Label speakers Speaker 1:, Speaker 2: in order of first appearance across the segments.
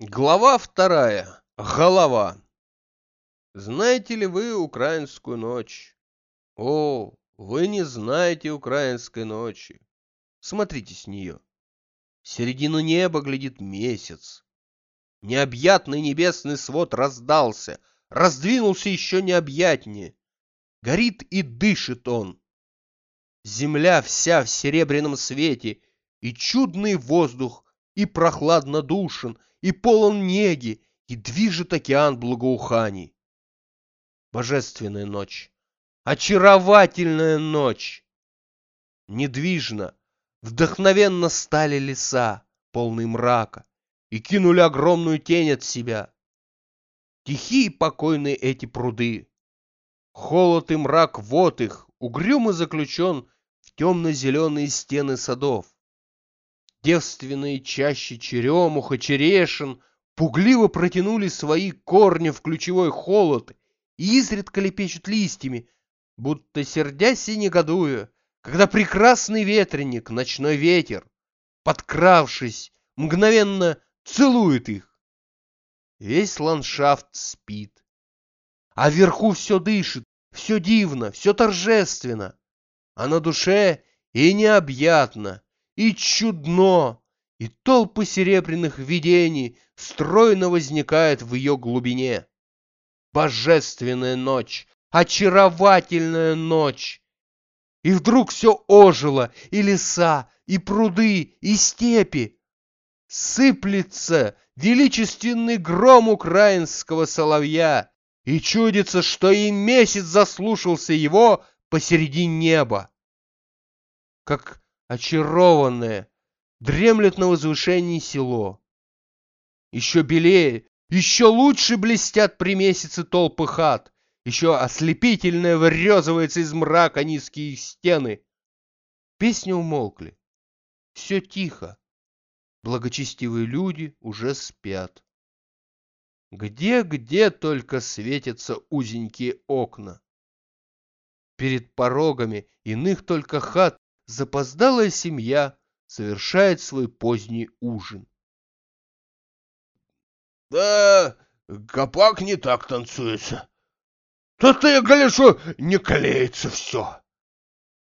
Speaker 1: Глава вторая. Голова. Знаете ли вы украинскую ночь? О, вы не знаете украинской ночи. Смотрите с нее. В середину неба глядит месяц. Необъятный небесный свод раздался, раздвинулся еще необъятнее. Горит и дышит он. Земля вся в серебряном свете, и чудный воздух, и прохладно душен, и полон неги, и движет океан благоуханий. Божественная ночь, очаровательная ночь! Недвижно, вдохновенно стали леса, полные мрака, и кинули огромную тень от себя. Тихие и покойные эти пруды. Холод и мрак вот их, угрюмо заключен в темно-зеленые стены садов. Девственные чаще черемуха, черешин пугливо протянули свои корни в ключевой холод и изредка лепечут листьями, будто сердясь и негодуя, когда прекрасный ветреник, ночной ветер, подкравшись, мгновенно целует их. Весь ландшафт спит, а вверху все дышит, все дивно, все торжественно, а на душе и необъятно, и чудно, и толпы серебряных видений стройно возникают в ее глубине. Божественная ночь, очаровательная ночь! И вдруг все ожило, и леса, и пруды, и степи. Сыплется величественный гром украинского соловья, и чудится, что и месяц заслушался его посреди неба. Как очарованное, дремлет на возвышении село. Еще белее, еще лучше блестят при месяце толпы хат, еще ослепительно вырезывается из мрака низкие стены. Песни умолкли. Все тихо. Благочестивые люди уже спят. Где-где только светятся узенькие окна. Перед порогами иных только хат запоздалая семья совершает свой поздний ужин.
Speaker 2: Да, капак не так танцуется. То-то я гляжу, не клеится все.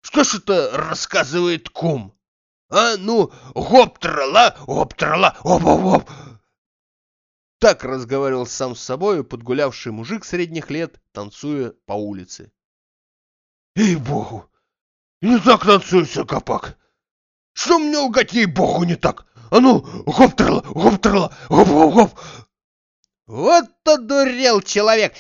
Speaker 2: Что ж это рассказывает кум? А ну, гоп-трала, гоп-трала, оп-оп-оп.
Speaker 1: Так разговаривал сам с собой подгулявший мужик средних лет, танцуя по улице.
Speaker 2: Ей-богу, не так танцуется капак. Что мне лгать, ей-богу, не так? А ну, гоп-трала, гоп-трала, гоп-гоп-гоп.
Speaker 3: Вот одурел человек!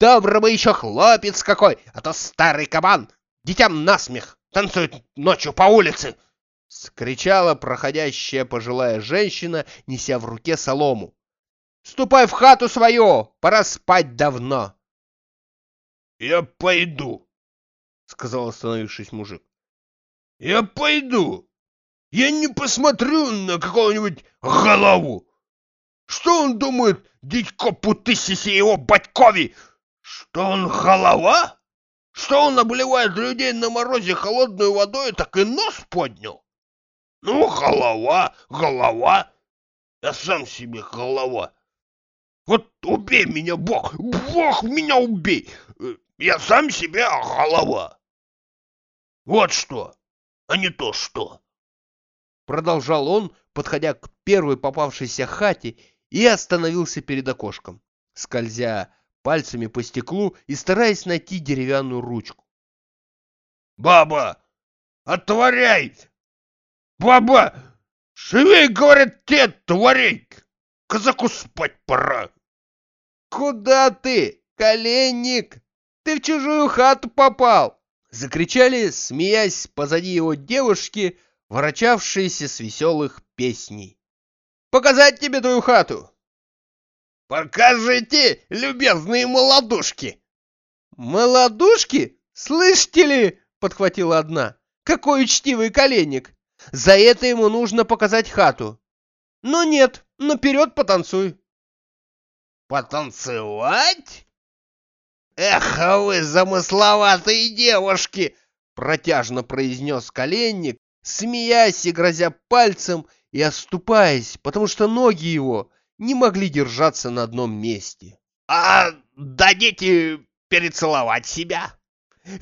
Speaker 3: Доброго еще хлопец какой, а то старый кабан, детям насмех, танцует ночью по улице!» — скричала проходящая пожилая женщина, неся в руке солому. «Ступай в хату свою, пора спать давно!»
Speaker 2: «Я пойду!» — сказал остановившись мужик. «Я пойду! Я не посмотрю на какого-нибудь голову! Что он думает, дядько Путысиси его батькови? Что он голова? Что он обливает людей на морозе холодной водой, так и нос поднял? Ну, голова, голова. Я сам себе голова. Вот убей меня, Бог, Бог меня убей. Я сам себе голова. Вот что, а не то что.
Speaker 1: Продолжал он, подходя к первой попавшейся хате и остановился перед окошком, скользя пальцами по стеклу и стараясь найти деревянную ручку.
Speaker 2: «Баба, отворяй! Баба, шевей, говорят, те творей! Казаку спать пора!»
Speaker 3: «Куда ты, коленник? Ты в чужую хату попал!»
Speaker 1: Закричали, смеясь позади его девушки, ворочавшиеся с веселых песней.
Speaker 3: Показать тебе твою хату!»
Speaker 2: «Покажите, любезные молодушки!»
Speaker 3: «Молодушки? Слышите ли?» — подхватила одна. «Какой учтивый коленник! За это ему нужно показать хату!» «Ну нет, наперед потанцуй!»
Speaker 2: «Потанцевать? Эх, а вы замысловатые девушки!»
Speaker 1: — протяжно произнес коленник, смеясь и грозя пальцем, и оступаясь, потому что ноги его, не могли держаться на одном месте.
Speaker 3: «А дадите перецеловать себя?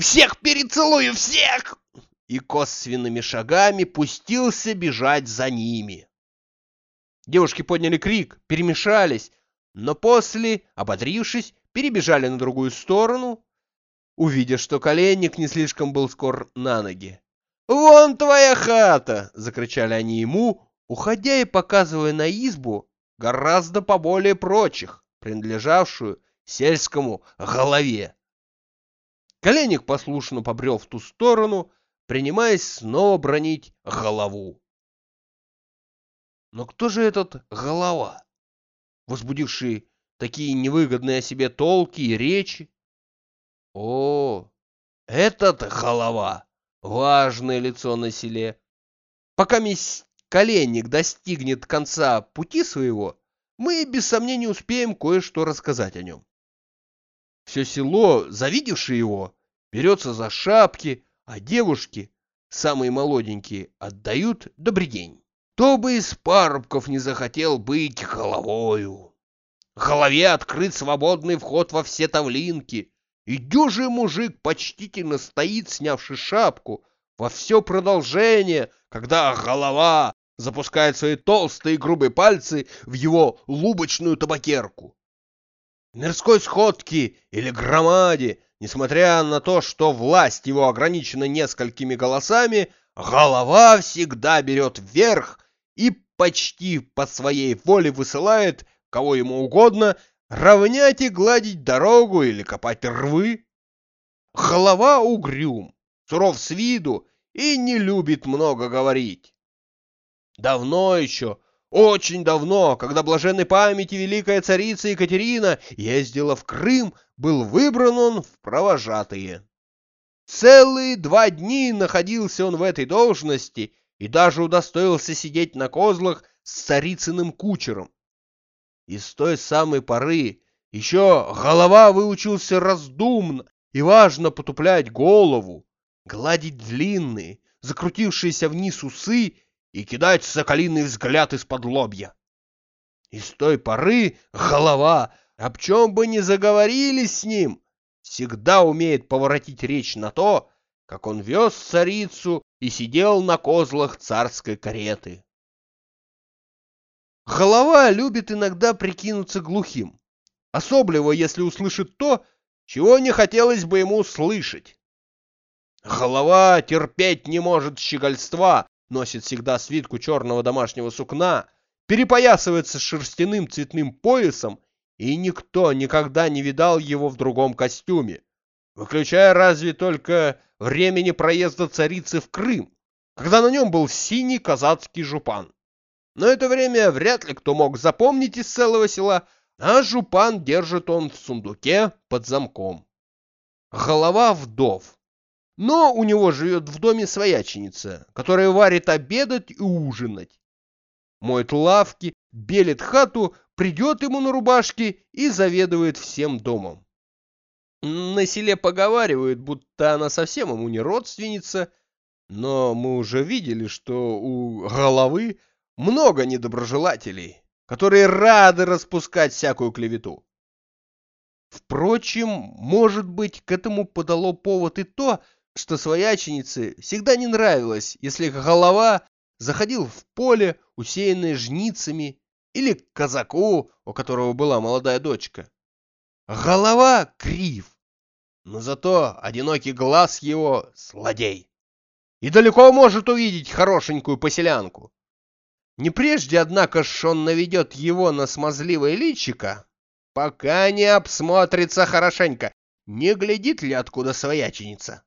Speaker 3: Всех перецелую, всех!»
Speaker 1: И косвенными шагами пустился бежать за ними. Девушки подняли крик, перемешались, но после, ободрившись, перебежали на другую сторону, увидя, что коленник не слишком был скор на ноги. «Вон твоя хата!» — закричали они ему, уходя и показывая на избу, гораздо поболее прочих, принадлежавшую сельскому голове. Коленник послушно побрел в ту сторону, принимаясь снова бронить голову. Но кто же этот голова, возбудивший такие невыгодные о себе толки и речи? О, этот голова, важное лицо на селе. Пока мисс Коленник достигнет конца пути своего, мы без сомнения успеем кое-что рассказать о нем. Все село, завидевшее его, берется за шапки, а девушки, самые молоденькие, отдают добрый день. Кто бы из парубков не захотел быть головою? Голове открыт свободный вход во все тавлинки, и дюжий мужик почтительно стоит, снявши шапку, во все продолжение, когда голова запускает свои толстые грубые пальцы в его лубочную табакерку. В мирской сходке или громаде, несмотря на то, что власть его ограничена несколькими голосами, голова всегда берет вверх и почти по своей воле высылает, кого ему угодно, равнять и гладить дорогу или копать рвы. Голова угрюм, суров с виду и не любит много говорить. Давно еще, очень давно, когда блаженной памяти великая царица Екатерина ездила в Крым, был выбран он в провожатые. Целые два дни находился он в этой должности и даже удостоился сидеть на козлах с царицыным кучером. И с той самой поры еще голова выучился раздумно и важно потуплять голову, гладить длинные, закрутившиеся вниз усы и кидать соколиный взгляд из-под лобья. И с той поры голова, об чем бы ни заговорили с ним, всегда умеет поворотить речь на то, как он вез царицу и сидел на козлах царской кареты. Голова любит иногда прикинуться глухим, особливо если услышит то, чего не хотелось бы ему слышать. Голова терпеть не может щегольства, носит всегда свитку черного домашнего сукна, перепоясывается шерстяным цветным поясом, и никто никогда не видал его в другом костюме, выключая разве только времени проезда царицы в Крым, когда на нем был синий казацкий жупан. Но это время вряд ли кто мог запомнить из целого села, а жупан держит он в сундуке под замком. Голова вдов. Но у него живет в доме свояченица, которая варит обедать и ужинать. Моет лавки, белит хату, придет ему на рубашке и заведует всем домом. На селе поговаривают, будто она совсем ему не родственница, но мы уже видели, что у головы много недоброжелателей, которые рады распускать всякую клевету. Впрочем, может быть, к этому подало повод и то, что свояченице всегда не нравилось, если голова заходил в поле, усеянное жницами, или к казаку, у которого была молодая дочка. Голова крив, но зато одинокий глаз его злодей. И далеко может увидеть хорошенькую поселянку. Не прежде, однако, ж он наведет его на смазливое личико, пока не обсмотрится хорошенько, не глядит ли откуда свояченица.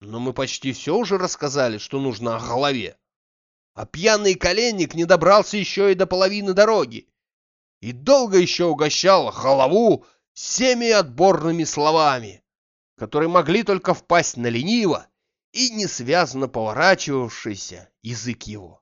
Speaker 1: Но мы почти все уже рассказали, что нужно о голове. А пьяный коленник не добрался еще и до половины дороги и долго еще угощал голову всеми отборными словами, которые могли только впасть на лениво и несвязно поворачивавшийся язык его.